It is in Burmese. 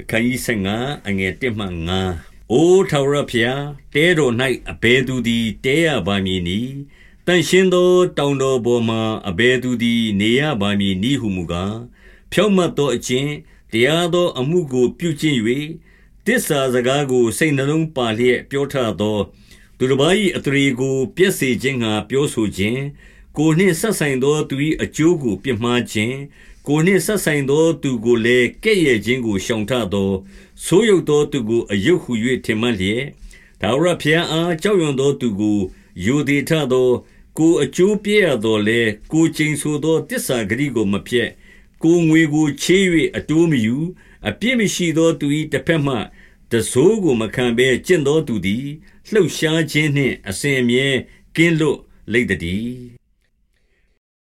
အခန်းကြီး15အငယ်1မှ5အိုထာဝရဖျားတဲတော်၌အဘယ်သူသည်တဲရပါမည်နည်းတန်ရှင်းသောတောင်တော်ပေါ်မှအဘယ်သူသည်နေရပါမည်နည်းဟုမူကားဖြောင့်မတ်သောအခြင်းတရားသောအမှုကိုပြုကျင့်၍တစ္ဆာစကားကိုစိတ်နှလုံးပါလျက်ပြောထသောသူတစ်ပါး၏အထရေကိုပြည့်စေခြင်းငှာပြောဆိုခြင်းကိုနှင့်ဆက်ဆိုင်သောသူ၏အကျိုးကိုပြမှားခြင်း ကိုနှင့်ဆက်ဆိုင်သောသူကိုလည်းကဲ့ရဲ့ခြင်းကိုရှောင်ထသောဆိုးရုပ်သောသူကိုအယုတ်ဟု၍ထင်မှတ်လျက်ဒါဝရဖျားအားကြောက်ရွံ့သောသူကိုယူသည်ထသော ကိုအကျိုးပြရတော်လဲကိုချိန်ဆိုသောတစ္ဆာဂရိကိုမပြတ်ကိုငွေကိုချေး၍အတိုးမယူအပြစ်မရှိသောသူ၏တစ်ဖက်မှတစိုးကိုမခံဘဲကျင့်သောသူသည်လှုပ်ရှားခြင်းနှင့်အစဉ်အမြဲကင်းလွတ်လိမ့်တည်း